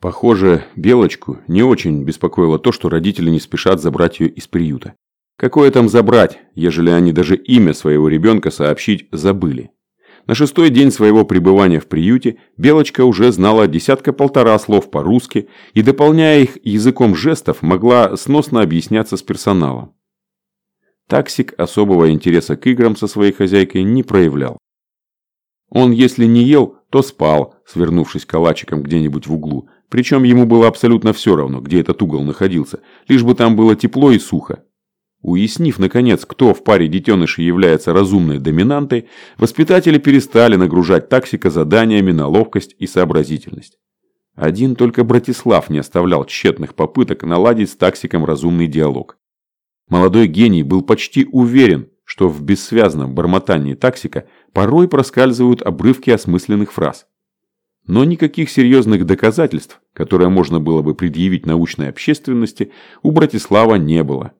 Похоже, Белочку не очень беспокоило то, что родители не спешат забрать ее из приюта. Какое там забрать, ежели они даже имя своего ребенка сообщить забыли? На шестой день своего пребывания в приюте Белочка уже знала десятка-полтора слов по-русски и, дополняя их языком жестов, могла сносно объясняться с персоналом. Таксик особого интереса к играм со своей хозяйкой не проявлял. Он, если не ел, то спал, свернувшись калачиком где-нибудь в углу, причем ему было абсолютно все равно, где этот угол находился, лишь бы там было тепло и сухо. Уяснив, наконец, кто в паре детенышей является разумной доминантой, воспитатели перестали нагружать таксика заданиями на ловкость и сообразительность. Один только Братислав не оставлял тщетных попыток наладить с таксиком разумный диалог. Молодой гений был почти уверен, что в бессвязном бормотании таксика порой проскальзывают обрывки осмысленных фраз. Но никаких серьезных доказательств, которые можно было бы предъявить научной общественности, у Братислава не было.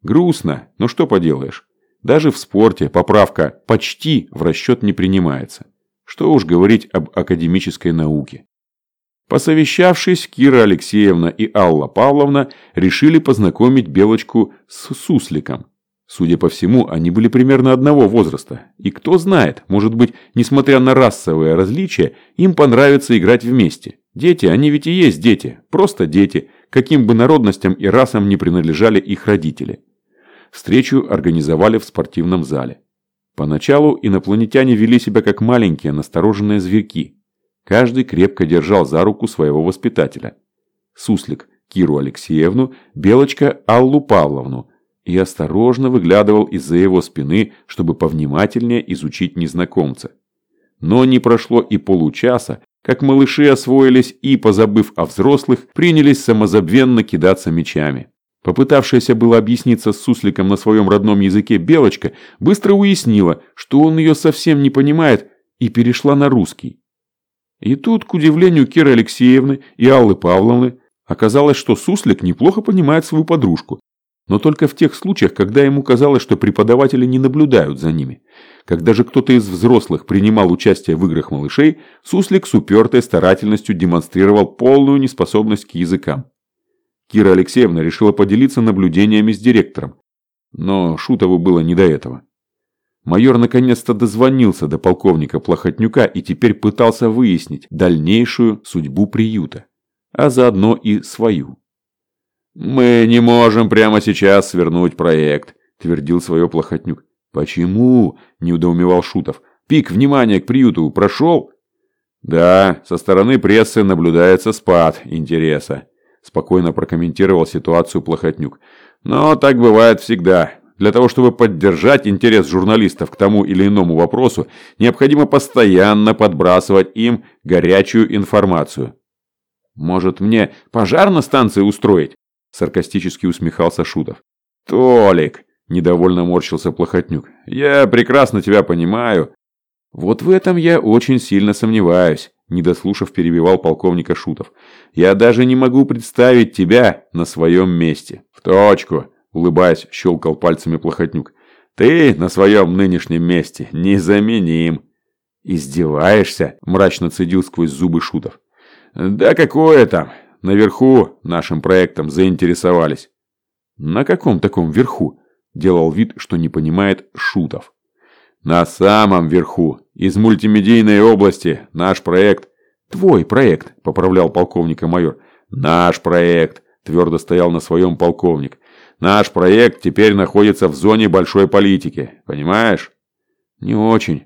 Грустно, но что поделаешь. Даже в спорте поправка «почти» в расчет не принимается. Что уж говорить об академической науке. Посовещавшись, Кира Алексеевна и Алла Павловна решили познакомить Белочку с Сусликом. Судя по всему, они были примерно одного возраста. И кто знает, может быть, несмотря на расовые различия, им понравится играть вместе. Дети, они ведь и есть дети, просто дети, каким бы народностям и расам не принадлежали их родители. Встречу организовали в спортивном зале. Поначалу инопланетяне вели себя как маленькие настороженные зверьки. Каждый крепко держал за руку своего воспитателя. Суслик – Киру Алексеевну, Белочка – Аллу Павловну и осторожно выглядывал из-за его спины, чтобы повнимательнее изучить незнакомца. Но не прошло и получаса, как малыши освоились и, позабыв о взрослых, принялись самозабвенно кидаться мечами. Попытавшаяся было объясниться с Сусликом на своем родном языке Белочка быстро уяснила, что он ее совсем не понимает, и перешла на русский. И тут, к удивлению Киры Алексеевны и Аллы Павловны, оказалось, что Суслик неплохо понимает свою подружку, но только в тех случаях, когда ему казалось, что преподаватели не наблюдают за ними. Когда же кто-то из взрослых принимал участие в играх малышей, Суслик с упертой старательностью демонстрировал полную неспособность к языкам. Кира Алексеевна решила поделиться наблюдениями с директором. Но Шутову было не до этого. Майор наконец-то дозвонился до полковника Плохотнюка и теперь пытался выяснить дальнейшую судьбу приюта, а заодно и свою. «Мы не можем прямо сейчас свернуть проект», – твердил свое Плохотнюк. «Почему?» – неудоумевал Шутов. «Пик внимания к приюту прошел?» «Да, со стороны прессы наблюдается спад интереса», спокойно прокомментировал ситуацию Плохотнюк. Но так бывает всегда. Для того, чтобы поддержать интерес журналистов к тому или иному вопросу, необходимо постоянно подбрасывать им горячую информацию. «Может, мне пожар на станции устроить?» Саркастически усмехался Шутов. «Толик!» – недовольно морщился Плохотнюк. «Я прекрасно тебя понимаю». «Вот в этом я очень сильно сомневаюсь не дослушав, перебивал полковника Шутов. «Я даже не могу представить тебя на своем месте». «В точку!» – улыбаясь, щелкал пальцами Плохотнюк. «Ты на своем нынешнем месте незаменим». «Издеваешься?» – мрачно цедил сквозь зубы Шутов. «Да какое там! Наверху нашим проектом заинтересовались». «На каком таком верху?» – делал вид, что не понимает Шутов. На самом верху, из мультимедийной области, наш проект... Твой проект, поправлял полковника майор. Наш проект, твердо стоял на своем полковник. Наш проект теперь находится в зоне большой политики, понимаешь? Не очень.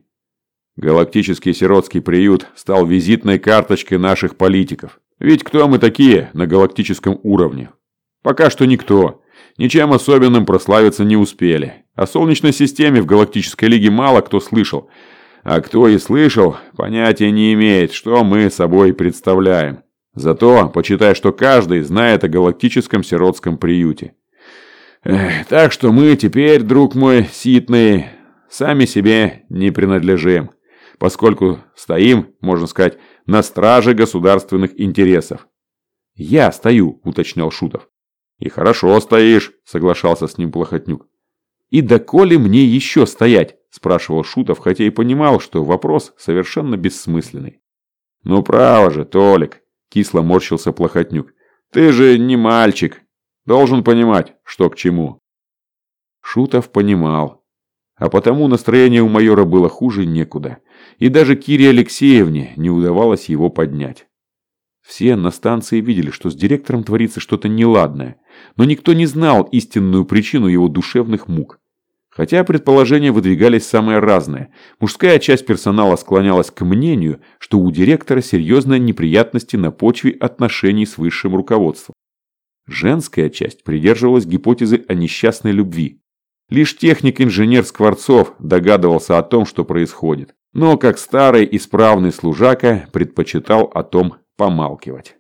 Галактический сиротский приют стал визитной карточкой наших политиков. Ведь кто мы такие на галактическом уровне? Пока что никто. Ничем особенным прославиться не успели. О Солнечной системе в Галактической Лиге мало кто слышал. А кто и слышал, понятия не имеет, что мы собой представляем. Зато почитай, что каждый знает о галактическом сиротском приюте. Эх, так что мы теперь, друг мой, ситный, сами себе не принадлежим, поскольку стоим, можно сказать, на страже государственных интересов. «Я стою», — уточнял Шутов. «И хорошо стоишь», — соглашался с ним Плохотнюк. «И доколе мне еще стоять?» – спрашивал Шутов, хотя и понимал, что вопрос совершенно бессмысленный. «Ну право же, Толик!» Кисло морщился Плохотнюк. Ты же не мальчик. Должен понимать, что к чему. Шутов понимал. А потому настроение у майора было хуже некуда. И даже Кире Алексеевне не удавалось его поднять. Все на станции видели, что с директором творится что-то неладное, но никто не знал истинную причину его душевных мук. Хотя предположения выдвигались самые разные. Мужская часть персонала склонялась к мнению, что у директора серьезные неприятности на почве отношений с высшим руководством. Женская часть придерживалась гипотезы о несчастной любви. Лишь техник-инженер Скворцов догадывался о том, что происходит. Но, как старый исправный служака, предпочитал о том помалкивать.